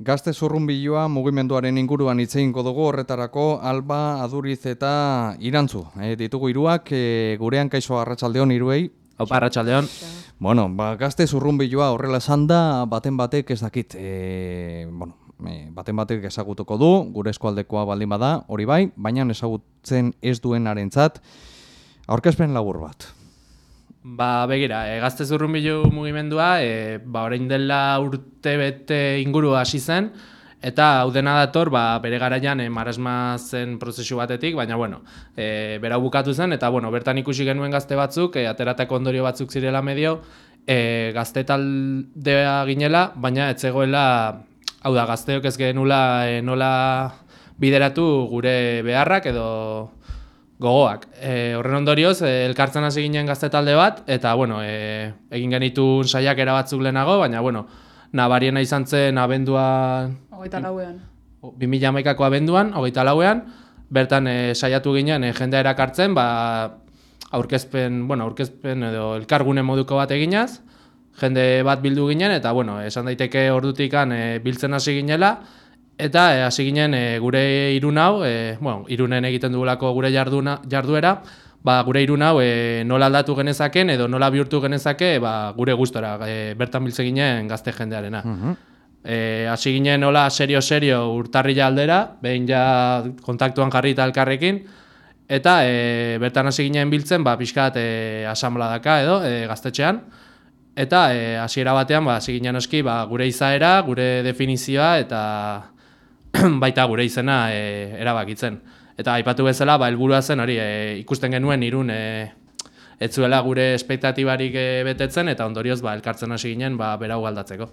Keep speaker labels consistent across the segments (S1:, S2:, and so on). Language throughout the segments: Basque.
S1: Gazte zurrunbilua mugimenduaren inguruan itzeinko dugu horretarako Alba, Aduriz eta Irantzu. E, ditugu hiruak e, gurean kaixo arratsaldeon hiruei.
S2: Opa arratsaldeon.
S1: Bueno, ba, gazte zurrunbilua horrela esan da, baten batek ez dakit, e, bueno, e, baten batek ezagutuko du, gure eskualdekoa baldin bada, hori bai, baina ezagutzen ez duen arentzat, aurkezpen labur bat.
S2: Ba, begira, e, gazte zurrunbilu mugimendua, e, ba, orain dela urte bete inguru hasi zen, eta hau dena dator, ba, bere garaian e, marasma zen prozesu batetik, baina, bueno, e, bera bukatu zen, eta, bueno, bertan ikusi genuen gazte batzuk, e, ateratako ondorio batzuk zirela medio, e, gazte taldea ginela, baina etzegoela, hau da, gazteok ez genula e, nola bideratu gure beharrak edo gogoak. E, horren ondorioz, e, elkartzen hasi ginen gazte talde bat, eta bueno, e, egin genitun saiak erabatzuk lehenago, baina bueno, nabariena izan zen abenduan...
S3: Hogeita lauean.
S2: 2008ko abenduan, hogeita lauean, bertan e, saiatu ginen e, jendea erakartzen, ba, aurkezpen, bueno, aurkezpen edo elkargune moduko bat eginaz, jende bat bildu ginen, eta bueno, esan daiteke ordutikan e, biltzen hasi ginela, Eta eh, hasi ginen e, gure irun hau, e, bueno, irunen egiten dugulako gure jarduna, jarduera, ba, gure irun hau e, nola aldatu genezaken edo nola bihurtu genezake ba, gure gustora e, bertan biltze ginen gazte jendearena. Uh hasi ginen nola serio-serio urtarri aldera, behin ja kontaktuan jarri eta elkarrekin, eta e, bertan hasi ginen biltzen, ba, pixkat e, daka edo e, gaztetxean, eta hasiera batean ba, hasi ginen oski ba, gure izaera, gure definizioa, eta baita gure izena e, erabakitzen. Eta aipatu bezala, ba, helburua zen hori e, ikusten genuen irun e, ez zuela gure espektatibarik e, betetzen eta ondorioz ba, elkartzen hasi ginen ba, berau galdatzeko.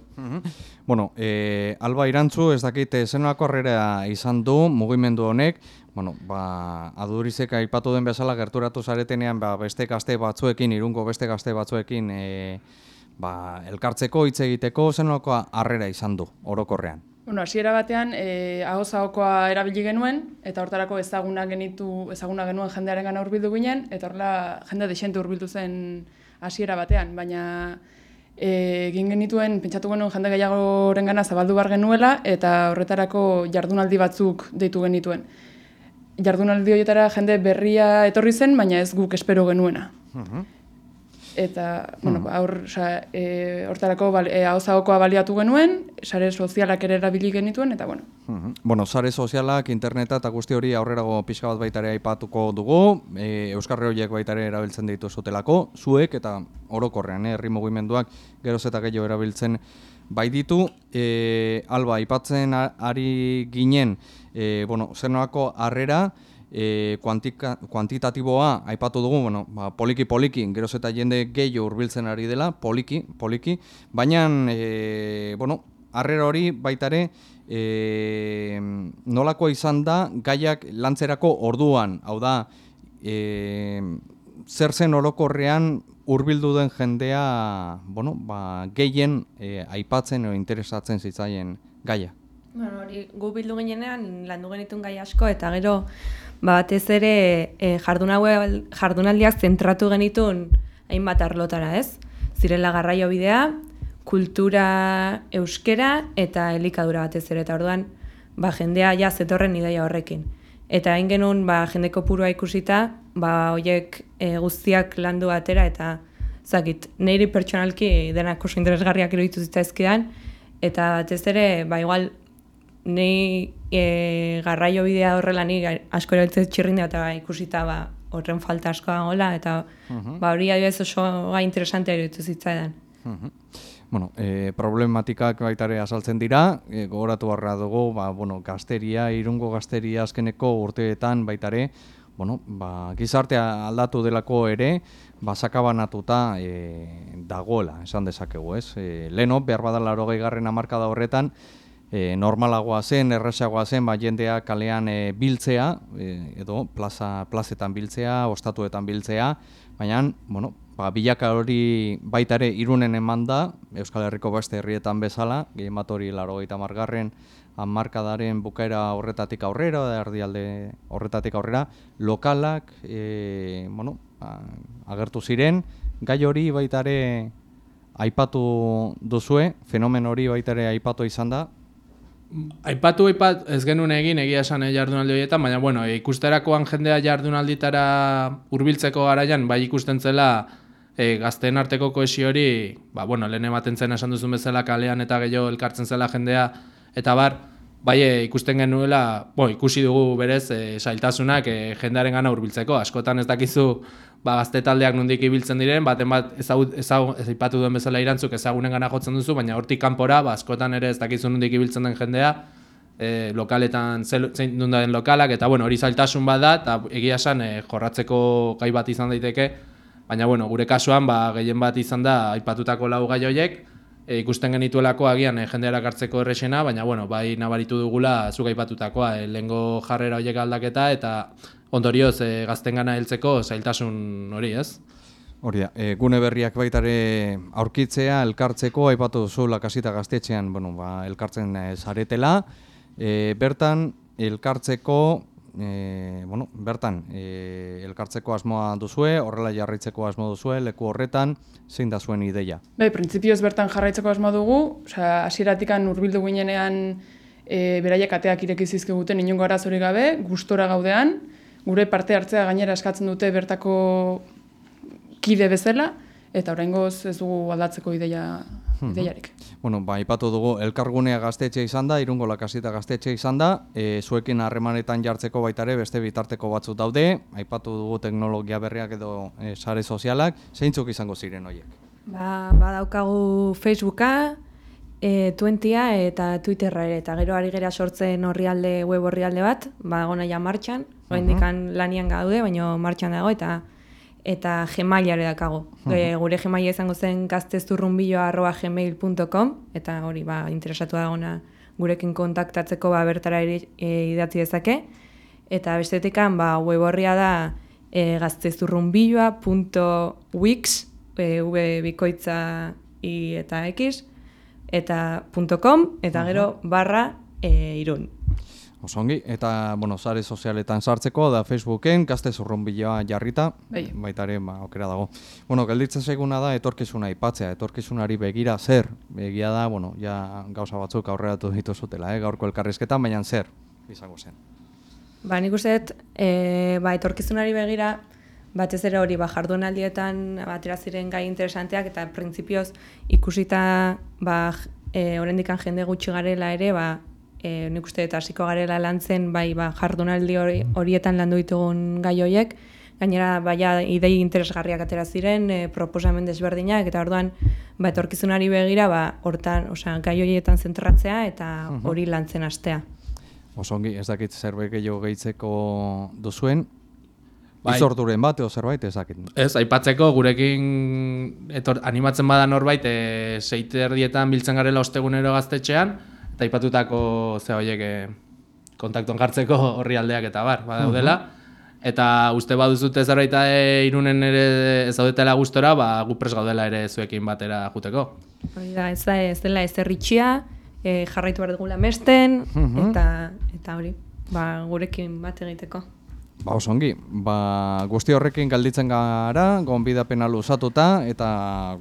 S1: Bueno, e, Alba Irantzu ez dakit zenolako harrera izan du mugimendu honek, bueno, ba, adurizek aipatu den bezala gerturatu zaretenean ba, beste gazte batzuekin, irungo beste gazte batzuekin e, ba, elkartzeko, hitz egiteko, zenolako harrera izan du, orokorrean.
S3: Bueno, hasiera batean eh ahozaokoa erabili genuen eta hortarako ezaguna genitu ezaguna genuen jendearengana hurbildu ginen eta horrela jende desente hurbildu zen hasiera batean, baina eh egin genituen pentsatu genuen jende gehiagorengana zabaldu bar genuela eta horretarako jardunaldi batzuk deitu genituen. Jardunaldi horietara jende berria etorri zen, baina ez guk espero genuena. Uh eta bueno, hmm. aur, oza, e, hortarako bal, e, baliatu genuen, sare sozialak ere erabili genituen, eta bueno.
S1: Hmm. Bueno, sare sozialak, interneta eta guzti hori aurrerago pixka bat baitare aipatuko dugu, e, Euskarri horiek baitare erabiltzen ditu zutelako, zuek eta orokorrean, eh, herri mugimenduak geroz eta gehiago erabiltzen bai ditu, e, alba, aipatzen ari ginen, e, bueno, zer harrera, e, kuantika, kuantitatiboa aipatu dugu, bueno, ba, poliki poliki, geroz eta jende gehiago hurbiltzen ari dela, poliki, poliki, baina, e, bueno, harrera hori baitare, e, nolako izan da gaiak lantzerako orduan, hau da, e, zer zen orokorrean hurbildu den jendea, bueno, ba, gehien e, aipatzen edo interesatzen zitzaien gaia.
S4: Bueno, hori gu bildu ginenean landu genitun gai asko eta gero ba, batez ere e, jardunaldiak zentratu genitun hainbat arlotara, ez? Zirela garraio bidea, kultura euskera eta elikadura batez ere eta orduan ba, jendea ja zetorren ideia horrekin. Eta hain genuen ba, jendeko purua ikusita, ba, oiek e, guztiak landu batera eta zakit, niri pertsonalki denak oso interesgarriak eruditu zitzaizkidan, eta batez ere, ba, igual, nei e, garraio bidea horrela ni asko erabiltzen txirrinda eta ikusita ba horren falta asko dagoela eta uh ba hori adibidez oso gai interesantea iruditu zitzaidan. Uh
S1: Bueno, e, problematikak baitare azaltzen dira, e, gogoratu barra dugu, ba, bueno, gazteria, irungo gazteria azkeneko urteetan baitare, bueno, ba, gizartea aldatu delako ere, ba, sakabanatuta e, dagoela, esan dezakegu, ez? E, leno, behar badala hori garren amarkada horretan, e, normalagoa zen, erresagoa zen, ba, jendea kalean e, biltzea, e, edo plaza, plazetan biltzea, ostatuetan biltzea, baina, bueno, ba, bilaka hori baitare irunen eman da, Euskal Herriko beste herrietan bezala, gehien bat hori laro gaita margarren, markadaren bukaera horretatik aurrera, erdialde horretatik aurrera, lokalak, e, bueno, ba, agertu ziren, gai hori baitare aipatu duzue, fenomen hori baitare aipatu izan da,
S2: Aipatu aipat ez genuen egin egia esan eh, jardunaldi horietan, baina bueno, eh, ikusterakoan jendea jardunalditara hurbiltzeko garaian bai ikusten zela e, gazteen arteko kohesio hori, ba, bueno, lehen ematen zen esan duzun bezala kalean eta gehiago elkartzen zela jendea, eta bar, bai e, ikusten genuela, bo, ikusi dugu berez e, sailtasunak e, jendearen gana hurbiltzeko, askotan ez dakizu ba, gazte taldeak nondik ibiltzen diren, baten bat ezagut, ezagut, ez aipatu duen bezala irantzuk ezagunen gana jotzen duzu, baina hortik kanpora, ba, askotan ere ez dakizu nondik ibiltzen den jendea, e, lokaletan zein duen den lokalak, eta bueno, hori zailtasun bat da, eta egia esan e, jorratzeko gai bat izan daiteke, baina bueno, gure kasuan ba, gehien bat izan da aipatutako lau gai horiek, e, ikusten genituelako agian e, jendea hartzeko erresena, baina bueno, bai nabaritu dugula zuk aipatutakoa, e, lehengo jarrera horiek aldaketa, eta ondorioz e, gaztengana heltzeko zailtasun hori, ez?
S1: Hori da, e, gune berriak baitare aurkitzea, elkartzeko, aipatu duzu lakasita gaztetxean, bueno, ba, elkartzen e, zaretela, e, bertan elkartzeko, e, bueno, bertan e, elkartzeko asmoa duzue, horrela jarraitzeko asmo duzue, leku horretan, zein da zuen ideia?
S3: Bai, printzipioz bertan jarraitzeko asmo dugu, osea, hasieratik hurbildu ginenean e, beraiek ateak ireki zizkiguten inongo arazorik gabe, gustora gaudean, gure parte hartzea gainera eskatzen dute bertako kide bezala, eta oraingoz ez dugu aldatzeko ideia, ideiarik.
S1: Bueno, ba, aipatu dugu, elkargunea gaztetxe izan da, irungo lakasita gaztetxe izan da, e, zuekin harremanetan jartzeko baitare beste bitarteko batzuk daude, aipatu dugu teknologia berriak edo e, sare sozialak, zeintzuk izango ziren horiek?
S4: Ba, badaukagu Facebooka, e, Twentia eta Twitterra ere, eta gero ari gera sortzen orrialde, web orrialde bat, badago ja martxan, oraindik lanian gaude, baina martxan dago, eta eta Gmaila ere dakago. E, gure Gmaila izango zen gaztezurrunbillo.gmail.com eta hori ba, interesatu dagona gurekin kontaktatzeko ba, bertara ere e, idatzi dezake. Eta bestetikan ba, web horria da e, gaztezurrunbilloa.wix e, v bikoitza i eta x eta .com eta gero barra e, irun.
S1: Osongi, eta, bueno, sare sozialetan sartzeko, da Facebooken, gazte zurrunbiloa jarrita,
S3: Bai.
S1: baitare, ba, aukera dago. Bueno, gelditzen zaiguna da, etorkizuna aipatzea, etorkizunari begira zer, begia da, bueno, ja gauza batzuk aurreratu dituzutela, eh, gaurko elkarrizketan, baina zer, izango zen.
S4: Ba, nik uste dut, e, ba, etorkizunari begira, batez ere hori, ba, jardunaldietan batera ziren gai interesanteak, eta printzipioz ikusita, ba, e, orendikan jende gutxi garela ere, ba, e, nik uste dut hasiko garela lantzen, bai, ba, jardunaldi hori, horietan landu ditugun gai horiek, gainera, baia, idei interesgarriak atera ziren, e, proposamen desberdinak, eta orduan, ba, etorkizunari begira, ba, hortan, osea, gai horietan zentratzea, eta hori lantzen hastea.
S1: Osongi, ez dakit zerbait gehiago gehitzeko duzuen,
S2: Bai.
S1: izorduren bat edo zerbait ez dakit.
S2: Ez, aipatzeko gurekin etor, animatzen bada norbait e, seiter dietan biltzen garela ostegunero gaztetxean, eta aipatutako ze horiek e, kontaktuan jartzeko horri aldeak eta bar, badaudela. Eta uste baduzute zerbait e, irunen ere ez daudetela gustora, ba, gu pres gaudela ere zuekin batera juteko.
S4: Hori da, ez da, ez dela ezer itxia, e, jarraitu behar dugula mesten, eta, eta hori, ba, gurekin bat egiteko.
S1: Ba, osongi, ba, guzti horrekin galditzen gara, gonbidapena luzatuta, eta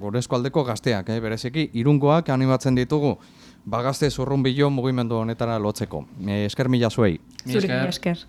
S1: gure eskualdeko gazteak, eh, bereziki, irungoak animatzen ditugu, ba, gazte zurrunbilo mugimendu honetara lotzeko. E, esker mila zuei.
S3: Zuri.
S2: esker.
S4: Esker.